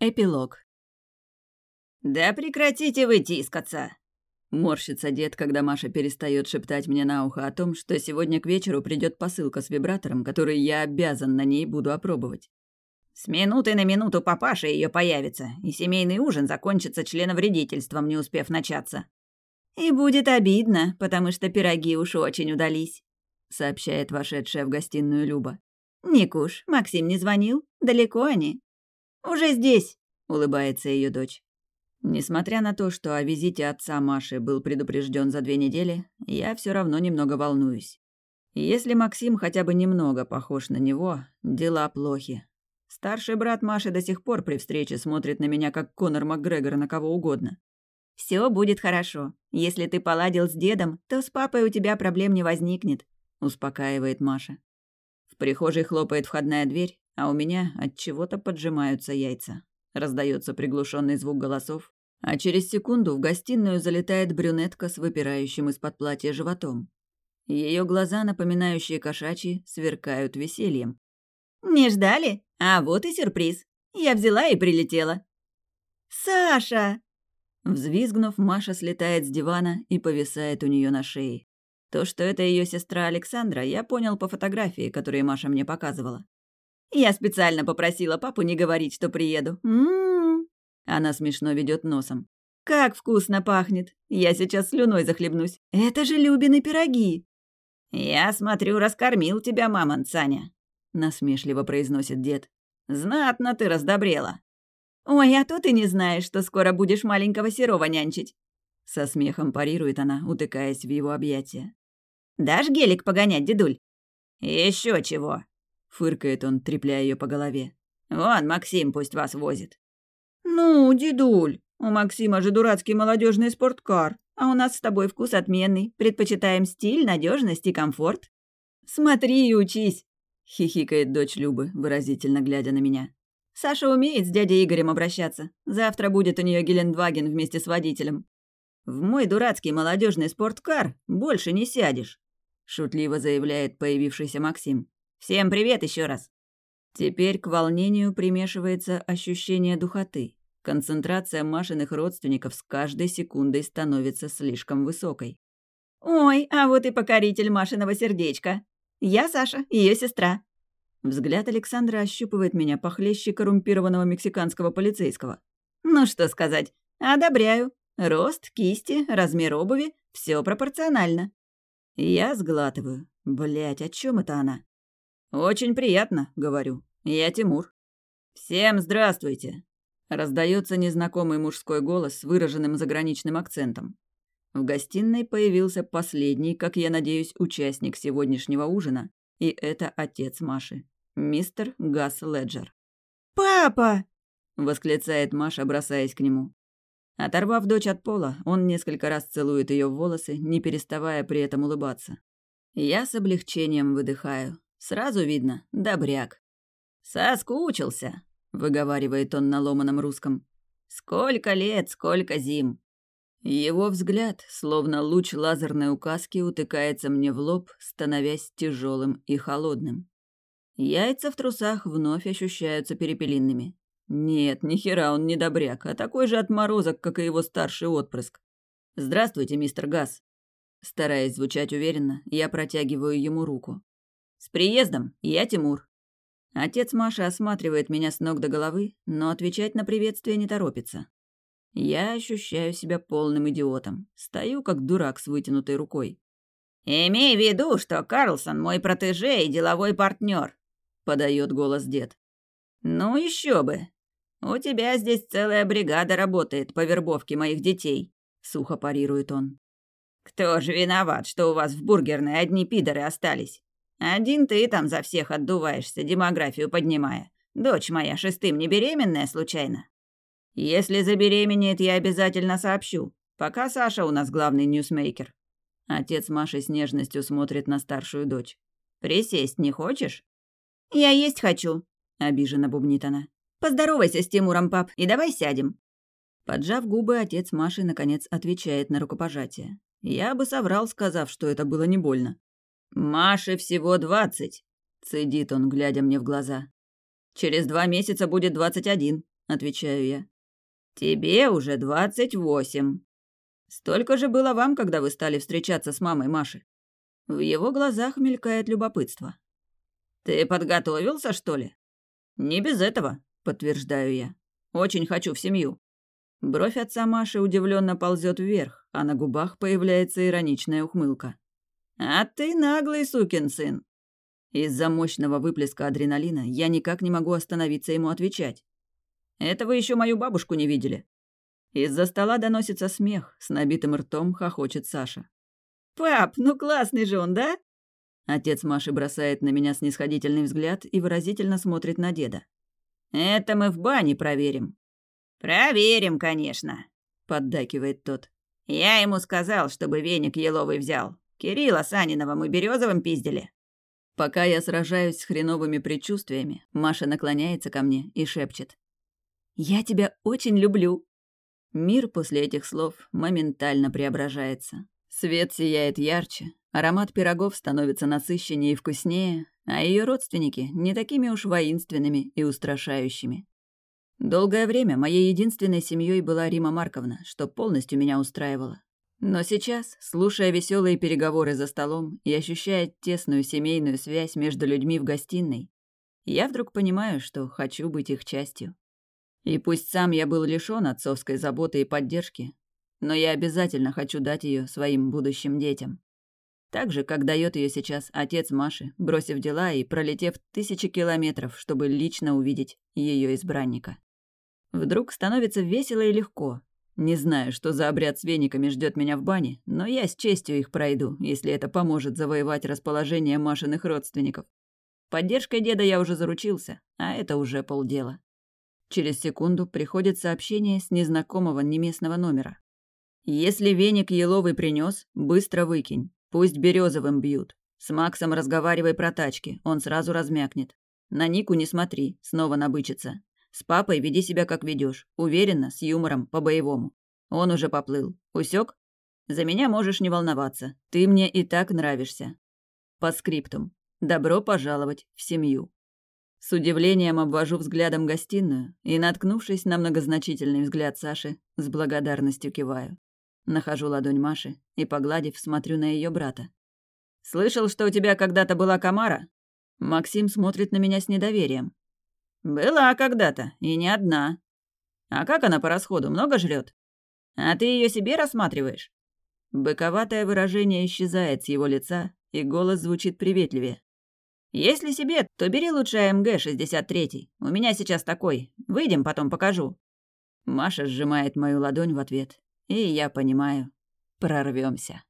Эпилог. «Да прекратите вы тискаться!» Морщится дед, когда Маша перестает шептать мне на ухо о том, что сегодня к вечеру придет посылка с вибратором, который я обязан на ней буду опробовать. С минуты на минуту папаша ее появится, и семейный ужин закончится членовредительством, не успев начаться. «И будет обидно, потому что пироги уж очень удались», — сообщает вошедшая в гостиную Люба. «Никуш, Максим не звонил? Далеко они?» «Уже здесь», — улыбается ее дочь. Несмотря на то, что о визите отца Маши был предупрежден за две недели, я все равно немного волнуюсь. Если Максим хотя бы немного похож на него, дела плохи. Старший брат Маши до сих пор при встрече смотрит на меня, как Конор Макгрегор на кого угодно. Все будет хорошо. Если ты поладил с дедом, то с папой у тебя проблем не возникнет», — успокаивает Маша. В прихожей хлопает входная дверь, а у меня от чего-то поджимаются яйца. Раздается приглушенный звук голосов, а через секунду в гостиную залетает брюнетка с выпирающим из-под платья животом. Ее глаза, напоминающие кошачьи, сверкают весельем. «Не ждали? А вот и сюрприз. Я взяла и прилетела». «Саша!» Взвизгнув, Маша слетает с дивана и повисает у нее на шее. То, что это ее сестра Александра, я понял по фотографии, которые Маша мне показывала. Я специально попросила папу не говорить, что приеду. М-м-м. Она смешно ведет носом. Как вкусно пахнет. Я сейчас слюной захлебнусь. Это же Любины пироги. Я смотрю, раскормил тебя мамонт, Саня, насмешливо произносит дед. Знатно ты раздобрела. Ой, а то ты не знаешь, что скоро будешь маленького Серова нянчить. Со смехом парирует она, утыкаясь в его объятия. Дашь гелик погонять, дедуль? Еще чего, Фыркает он, трепляя ее по голове. «Вон, Максим пусть вас возит». «Ну, дедуль, у Максима же дурацкий молодежный спорткар, а у нас с тобой вкус отменный. Предпочитаем стиль, надежность и комфорт». «Смотри и учись», — хихикает дочь Любы, выразительно глядя на меня. «Саша умеет с дядей Игорем обращаться. Завтра будет у нее Гелендваген вместе с водителем». «В мой дурацкий молодежный спорткар больше не сядешь», — шутливо заявляет появившийся Максим. Всем привет еще раз. Теперь к волнению примешивается ощущение духоты. Концентрация Машиных родственников с каждой секундой становится слишком высокой. «Ой, а вот и покоритель Машиного сердечка. Я Саша, ее сестра». Взгляд Александра ощупывает меня похлеще коррумпированного мексиканского полицейского. «Ну что сказать, одобряю. Рост, кисти, размер обуви — все пропорционально». Я сглатываю. Блять, о чем это она? «Очень приятно», — говорю. «Я Тимур». «Всем здравствуйте», — раздается незнакомый мужской голос с выраженным заграничным акцентом. В гостиной появился последний, как я надеюсь, участник сегодняшнего ужина, и это отец Маши, мистер Гас Леджер. «Папа!» — восклицает Маша, бросаясь к нему. Оторвав дочь от пола, он несколько раз целует ее в волосы, не переставая при этом улыбаться. Я с облегчением выдыхаю. Сразу видно, добряк. «Соскучился», — выговаривает он на ломаном русском. «Сколько лет, сколько зим». Его взгляд, словно луч лазерной указки, утыкается мне в лоб, становясь тяжелым и холодным. Яйца в трусах вновь ощущаются перепелиными. Нет, ни хера он не добряк, а такой же отморозок, как и его старший отпрыск. «Здравствуйте, мистер Газ». Стараясь звучать уверенно, я протягиваю ему руку. «С приездом! Я Тимур!» Отец Маши осматривает меня с ног до головы, но отвечать на приветствие не торопится. Я ощущаю себя полным идиотом. Стою, как дурак с вытянутой рукой. «Имей в виду, что Карлсон мой протеже и деловой партнер», — подает голос дед. «Ну еще бы. У тебя здесь целая бригада работает по вербовке моих детей», — сухо парирует он. «Кто же виноват, что у вас в бургерной одни пидоры остались? Один ты там за всех отдуваешься, демографию поднимая. Дочь моя шестым не беременная случайно? Если забеременеет, я обязательно сообщу. Пока Саша у нас главный ньюсмейкер. Отец Маши с нежностью смотрит на старшую дочь. Присесть не хочешь? Я есть хочу, обиженно бубнит она. Поздоровайся с Тимуром, пап, и давай сядем. Поджав губы, отец Маши наконец отвечает на рукопожатие. Я бы соврал, сказав, что это было не больно. «Маше всего двадцать», — цедит он, глядя мне в глаза. «Через два месяца будет двадцать один», отвечаю я. Тебе уже двадцать восемь. Столько же было вам, когда вы стали встречаться с мамой Маши. В его глазах мелькает любопытство. Ты подготовился, что ли? Не без этого, подтверждаю я. Очень хочу в семью. Бровь отца Маши удивленно ползет вверх, а на губах появляется ироничная ухмылка. «А ты наглый сукин сын!» Из-за мощного выплеска адреналина я никак не могу остановиться ему отвечать. «Это вы еще мою бабушку не видели?» Из-за стола доносится смех, с набитым ртом хохочет Саша. «Пап, ну классный же он, да?» Отец Маши бросает на меня снисходительный взгляд и выразительно смотрит на деда. «Это мы в бане проверим». «Проверим, конечно», — поддакивает тот. «Я ему сказал, чтобы веник еловый взял. Кирилла Санинова мы березовым пиздили». Пока я сражаюсь с хреновыми предчувствиями, Маша наклоняется ко мне и шепчет. «Я тебя очень люблю». Мир после этих слов моментально преображается. Свет сияет ярче, аромат пирогов становится насыщеннее и вкуснее, а ее родственники не такими уж воинственными и устрашающими. Долгое время моей единственной семьей была Рима Марковна, что полностью меня устраивало. Но сейчас, слушая веселые переговоры за столом и ощущая тесную семейную связь между людьми в гостиной, я вдруг понимаю, что хочу быть их частью. И пусть сам я был лишён отцовской заботы и поддержки, но я обязательно хочу дать ее своим будущим детям. Так же, как дает ее сейчас отец Маши, бросив дела и пролетев тысячи километров, чтобы лично увидеть ее избранника. Вдруг становится весело и легко. Не знаю, что за обряд с вениками ждет меня в бане, но я с честью их пройду, если это поможет завоевать расположение Машиных родственников. Поддержкой деда я уже заручился, а это уже полдела. Через секунду приходит сообщение с незнакомого неместного номера. Если веник еловый принес, быстро выкинь. Пусть березовым бьют. С Максом разговаривай про тачки, он сразу размякнет. На Нику не смотри, снова набычится. С папой веди себя как ведешь, уверенно, с юмором, по-боевому. Он уже поплыл. Усек? За меня можешь не волноваться. Ты мне и так нравишься. По скриптум. Добро пожаловать в семью. С удивлением обвожу взглядом гостиную и, наткнувшись на многозначительный взгляд Саши, с благодарностью киваю. Нахожу ладонь Маши и, погладив, смотрю на ее брата. «Слышал, что у тебя когда-то была комара?» Максим смотрит на меня с недоверием. «Была когда-то, и не одна. А как она по расходу, много жрет? А ты ее себе рассматриваешь?» Быковатое выражение исчезает с его лица, и голос звучит приветливее. «Если себе, то бери лучше АМГ-63. У меня сейчас такой. Выйдем, потом покажу». Маша сжимает мою ладонь в ответ, и я понимаю, прорвемся.